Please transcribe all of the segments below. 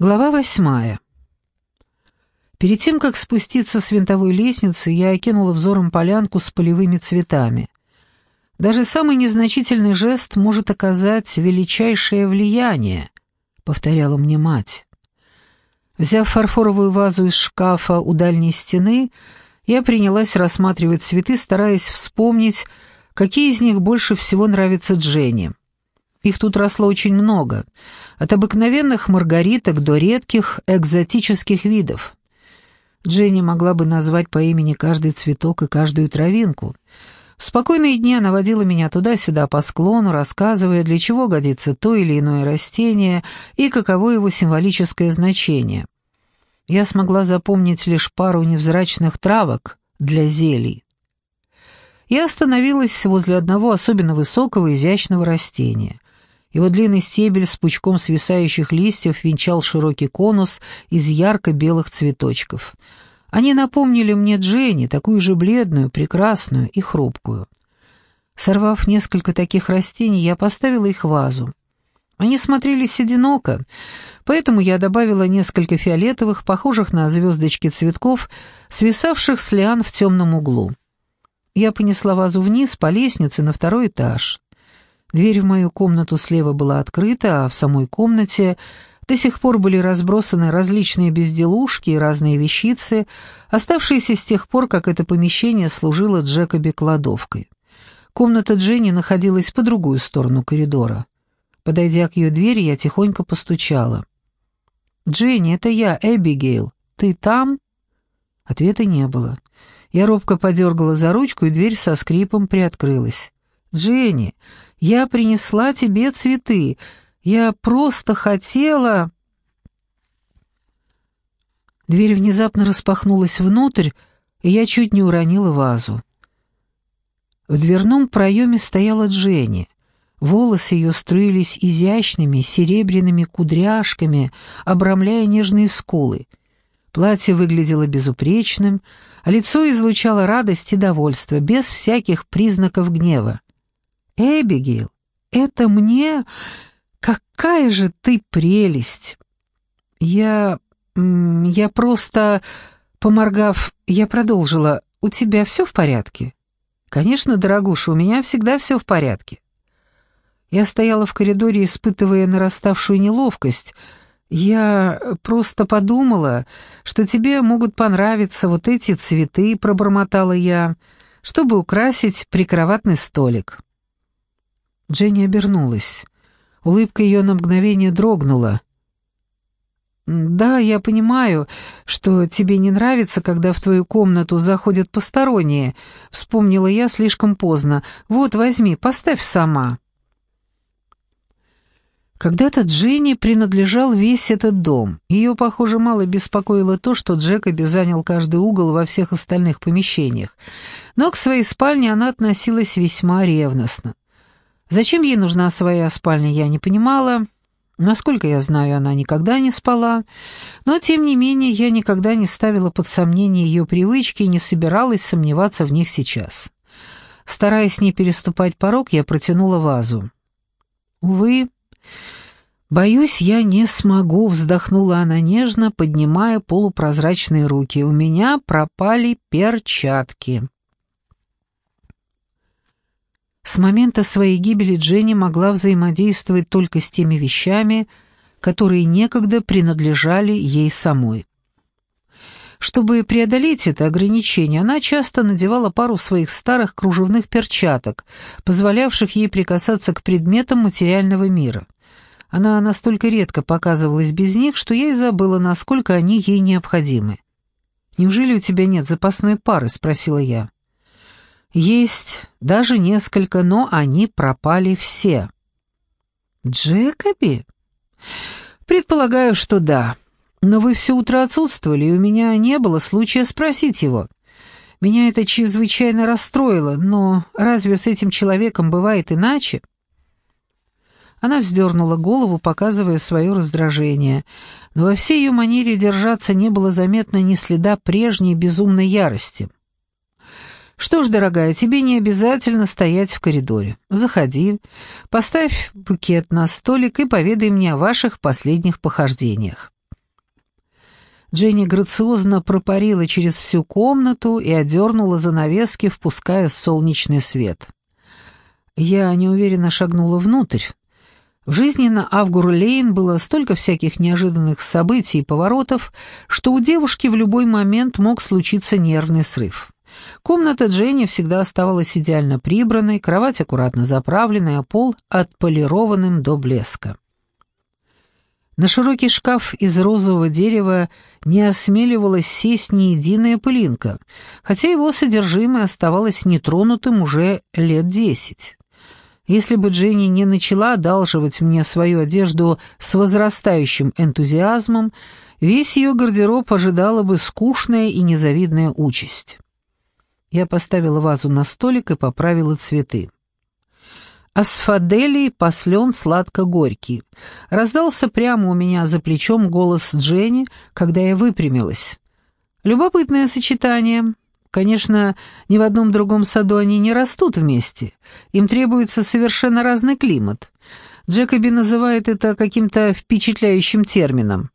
Глава восьмая. Перед тем, как спуститься с винтовой лестницы, я окинула взором полянку с полевыми цветами. Даже самый незначительный жест может оказать величайшее влияние, повторяла мне мать. Взяв фарфоровую вазу из шкафа у дальней стены, я принялась рассматривать цветы, стараясь вспомнить, какие из них больше всего нравятся Дженни. Их тут росло очень много, от обыкновенных маргариток до редких экзотических видов. Дженни могла бы назвать по имени каждый цветок и каждую травинку. В спокойные дни она водила меня туда-сюда по склону, рассказывая, для чего годится то или иное растение и каково его символическое значение. Я смогла запомнить лишь пару невзрачных травок для зелий. Я остановилась возле одного особенно высокого изящного растения. Его длинный стебель с пучком свисающих листьев венчал широкий конус из ярко-белых цветочков. Они напомнили мне Дженни, такую же бледную, прекрасную и хрупкую. Сорвав несколько таких растений, я поставила их в вазу. Они смотрелись одиноко, поэтому я добавила несколько фиолетовых, похожих на звездочки цветков, свисавших с лиан в темном углу. Я понесла вазу вниз по лестнице на второй этаж. Дверь в мою комнату слева была открыта, а в самой комнате до сих пор были разбросаны различные безделушки и разные вещицы, оставшиеся с тех пор, как это помещение служило Джекоби кладовкой. Комната Дженни находилась по другую сторону коридора. Подойдя к ее двери, я тихонько постучала. «Дженни, это я, Эбигейл. Ты там?» Ответа не было. Я робко подергала за ручку, и дверь со скрипом приоткрылась. «Дженни, я принесла тебе цветы. Я просто хотела...» Дверь внезапно распахнулась внутрь, и я чуть не уронила вазу. В дверном проеме стояла Дженни. Волосы ее струились изящными серебряными кудряшками, обрамляя нежные скулы. Платье выглядело безупречным, а лицо излучало радость и довольство, без всяких признаков гнева. «Эбигейл, это мне? Какая же ты прелесть!» «Я... я просто...» Поморгав, я продолжила. «У тебя все в порядке?» «Конечно, дорогуша, у меня всегда все в порядке». Я стояла в коридоре, испытывая нараставшую неловкость. «Я просто подумала, что тебе могут понравиться вот эти цветы», — пробормотала я, «чтобы украсить прикроватный столик». Дженни обернулась. Улыбка ее на мгновение дрогнула. «Да, я понимаю, что тебе не нравится, когда в твою комнату заходят посторонние», — вспомнила я слишком поздно. «Вот, возьми, поставь сама». Когда-то Дженни принадлежал весь этот дом. Ее, похоже, мало беспокоило то, что Джекоби занял каждый угол во всех остальных помещениях. Но к своей спальне она относилась весьма ревностно. Зачем ей нужна своя спальня, я не понимала. Насколько я знаю, она никогда не спала, но, тем не менее, я никогда не ставила под сомнение ее привычки и не собиралась сомневаться в них сейчас. Стараясь не переступать порог, я протянула вазу. Увы, «Боюсь, я не смогу», — вздохнула она нежно, поднимая полупрозрачные руки. «У меня пропали перчатки». С момента своей гибели Дженни могла взаимодействовать только с теми вещами, которые некогда принадлежали ей самой. Чтобы преодолеть это ограничение, она часто надевала пару своих старых кружевных перчаток, позволявших ей прикасаться к предметам материального мира. Она настолько редко показывалась без них, что я и забыла, насколько они ей необходимы. «Неужели у тебя нет запасной пары?» — спросила я. Есть даже несколько, но они пропали все. Джекоби? Предполагаю, что да. Но вы все утро отсутствовали, и у меня не было случая спросить его. Меня это чрезвычайно расстроило, но разве с этим человеком бывает иначе? Она вздернула голову, показывая свое раздражение, но во всей ее манере держаться не было заметно ни следа прежней безумной ярости. «Что ж, дорогая, тебе не обязательно стоять в коридоре. Заходи, поставь букет на столик и поведай мне о ваших последних похождениях». Дженни грациозно пропарила через всю комнату и одернула занавески, впуская солнечный свет. Я неуверенно шагнула внутрь. В жизни на Авгур-Лейн было столько всяких неожиданных событий и поворотов, что у девушки в любой момент мог случиться нервный срыв. Комната Дженни всегда оставалась идеально прибранной, кровать аккуратно заправленной, а пол отполированным до блеска. На широкий шкаф из розового дерева не осмеливалась сесть ни единая пылинка, хотя его содержимое оставалось нетронутым уже лет десять. Если бы Дженни не начала одалживать мне свою одежду с возрастающим энтузиазмом, весь ее гардероб ожидала бы скучная и незавидная участь. Я поставила вазу на столик и поправила цветы. Асфаделий послен сладко-горький. Раздался прямо у меня за плечом голос Дженни, когда я выпрямилась. Любопытное сочетание. Конечно, ни в одном другом саду они не растут вместе. Им требуется совершенно разный климат. Джекоби называет это каким-то впечатляющим термином.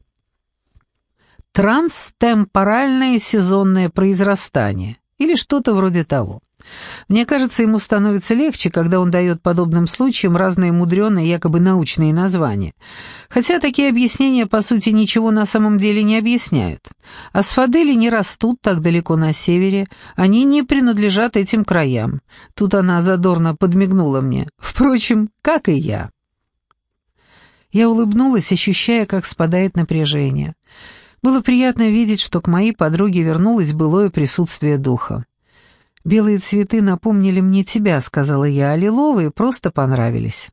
Транстемпоральное сезонное произрастание или что-то вроде того. Мне кажется, ему становится легче, когда он дает подобным случаям разные мудреные, якобы научные названия. Хотя такие объяснения, по сути, ничего на самом деле не объясняют. Асфадели не растут так далеко на севере, они не принадлежат этим краям. Тут она задорно подмигнула мне. Впрочем, как и я. Я улыбнулась, ощущая, как спадает напряжение. Было приятно видеть, что к моей подруге вернулось былое присутствие духа. «Белые цветы напомнили мне тебя», — сказала я, — «а лиловые просто понравились».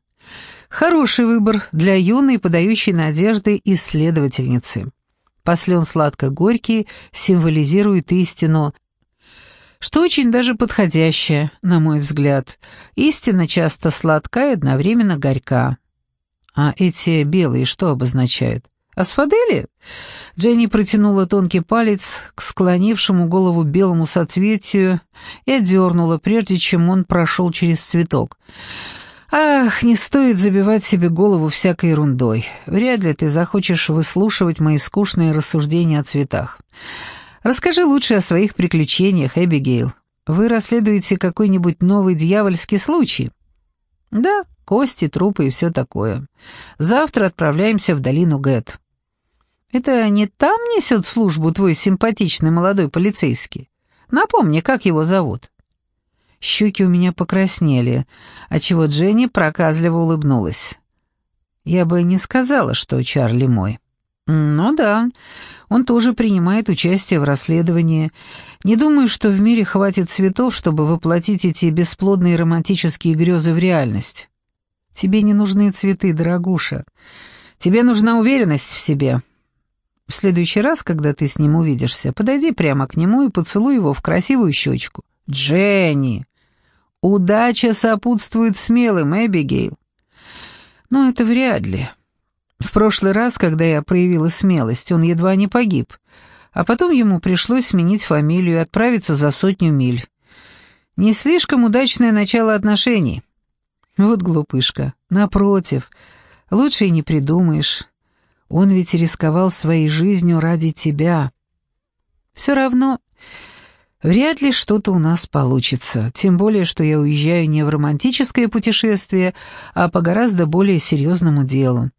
Хороший выбор для юной, подающей надежды исследовательницы. Послен сладко-горький символизирует истину, что очень даже подходящее, на мой взгляд. Истина часто сладка и одновременно горька. А эти белые что обозначают? «Асфадели?» Дженни протянула тонкий палец к склонившему голову белому соцветию и отдернула, прежде чем он прошел через цветок. «Ах, не стоит забивать себе голову всякой ерундой. Вряд ли ты захочешь выслушивать мои скучные рассуждения о цветах. Расскажи лучше о своих приключениях, Эбигейл. Вы расследуете какой-нибудь новый дьявольский случай?» «Да, кости, трупы и все такое. Завтра отправляемся в долину Гэт». Это не там несет службу твой симпатичный молодой полицейский? Напомни, как его зовут?» Щеки у меня покраснели, отчего Дженни проказливо улыбнулась. «Я бы не сказала, что Чарли мой». «Ну да, он тоже принимает участие в расследовании. Не думаю, что в мире хватит цветов, чтобы воплотить эти бесплодные романтические грезы в реальность. Тебе не нужны цветы, дорогуша. Тебе нужна уверенность в себе. В следующий раз, когда ты с ним увидишься, подойди прямо к нему и поцелуй его в красивую щечку. Дженни! Удача сопутствует смелым, Эбигейл. Но это вряд ли. В прошлый раз, когда я проявила смелость, он едва не погиб, а потом ему пришлось сменить фамилию и отправиться за сотню миль. Не слишком удачное начало отношений. Вот глупышка. Напротив, лучше и не придумаешь. Он ведь рисковал своей жизнью ради тебя. Все равно, вряд ли что-то у нас получится, тем более, что я уезжаю не в романтическое путешествие, а по гораздо более серьезному делу.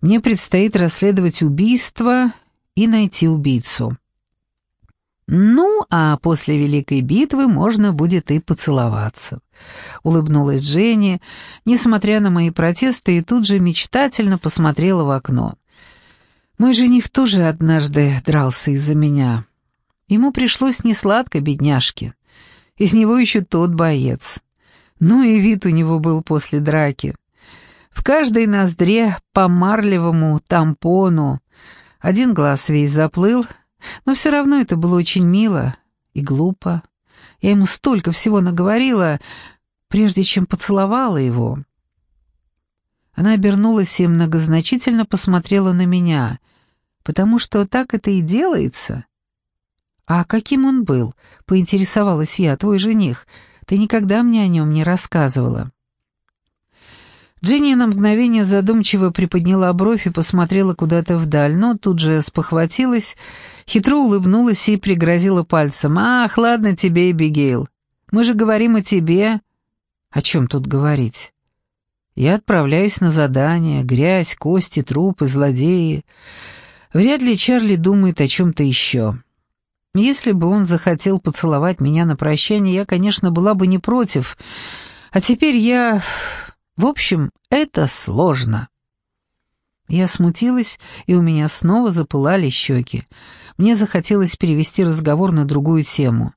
Мне предстоит расследовать убийство и найти убийцу. «Ну, а после Великой битвы можно будет и поцеловаться», — улыбнулась Женя, несмотря на мои протесты, и тут же мечтательно посмотрела в окно. Мой жених тоже однажды дрался из-за меня. Ему пришлось несладко, бедняжке. Из него еще тот боец. Ну и вид у него был после драки. В каждой ноздре по марлевому тампону. Один глаз весь заплыл, но все равно это было очень мило и глупо. Я ему столько всего наговорила, прежде чем поцеловала его. Она обернулась и многозначительно посмотрела на меня — потому что так это и делается». «А каким он был?» — поинтересовалась я, твой жених. «Ты никогда мне о нем не рассказывала». Дженни на мгновение задумчиво приподняла бровь и посмотрела куда-то вдаль, но тут же спохватилась, хитро улыбнулась и пригрозила пальцем. «Ах, ладно тебе, Эбигейл, мы же говорим о тебе». «О чем тут говорить?» «Я отправляюсь на задание, грязь, кости, трупы, злодеи. Вряд ли Чарли думает о чем-то еще». Если бы он захотел поцеловать меня на прощание, я, конечно, была бы не против. А теперь я... В общем, это сложно. Я смутилась, и у меня снова запылали щеки. Мне захотелось перевести разговор на другую тему.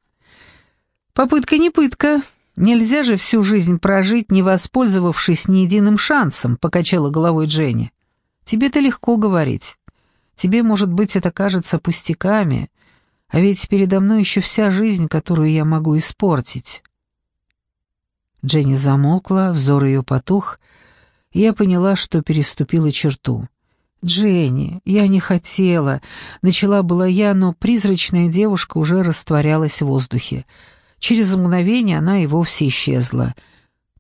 «Попытка не пытка. Нельзя же всю жизнь прожить, не воспользовавшись ни единым шансом», — покачала головой Дженни. «Тебе-то легко говорить. Тебе, может быть, это кажется пустяками, а ведь передо мной еще вся жизнь, которую я могу испортить». Дженни замолкла, взор ее потух, и я поняла, что переступила черту. «Дженни, я не хотела», — начала была я, но призрачная девушка уже растворялась в воздухе. Через мгновение она и вовсе исчезла.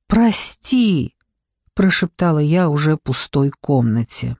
«Прости», — прошептала я уже пустой комнате.